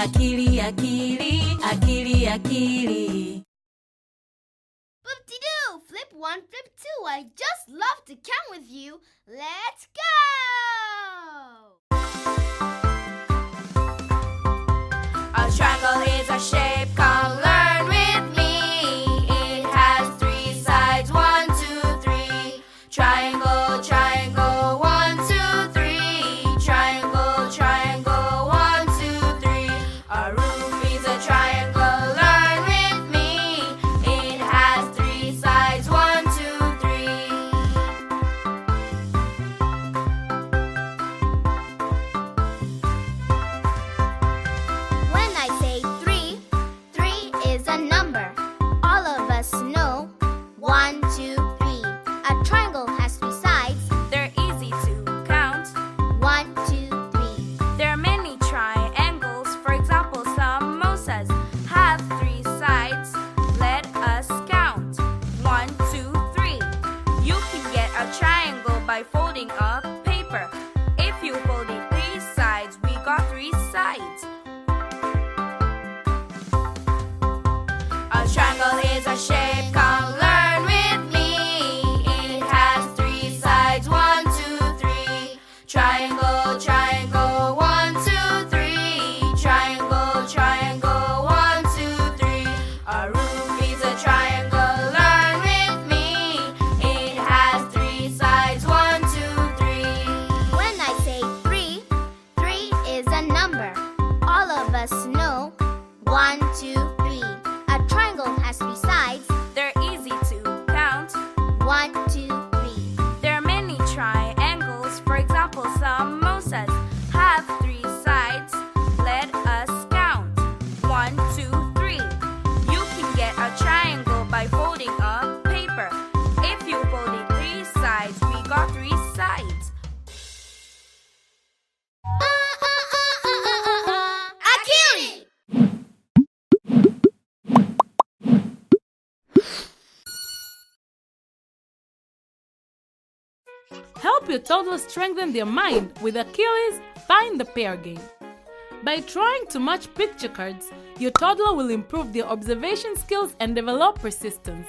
akili akili akili akili Boop-de-doo! Flip one, flip two. I just love to count with you. Let's go! A triangle by folding a paper. If you fold it three sides, we got three sides. A triangle is a shape. Come learn with me. It has three sides. One, two, three. Triangle, triangle. Know. One, two, Help your toddler strengthen their mind with Akili's Find the Pair game. By trying to match picture cards, your toddler will improve their observation skills and develop persistence.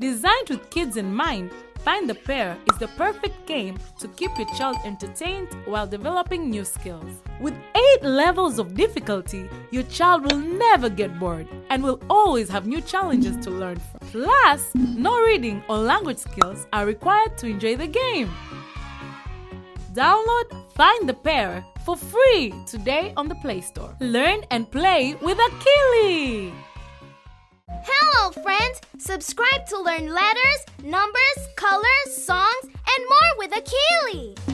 Designed with kids in mind, Find the Pair is the perfect game to keep your child entertained while developing new skills. With 8 levels of difficulty, your child will never get bored and will always have new challenges to learn from. Plus, no reading or language skills are required to enjoy the game. Download Find the Pair for free today on the Play Store. Learn and play with Akili! Hello, friends! Subscribe to learn letters, numbers, colors, songs, and more with Akili!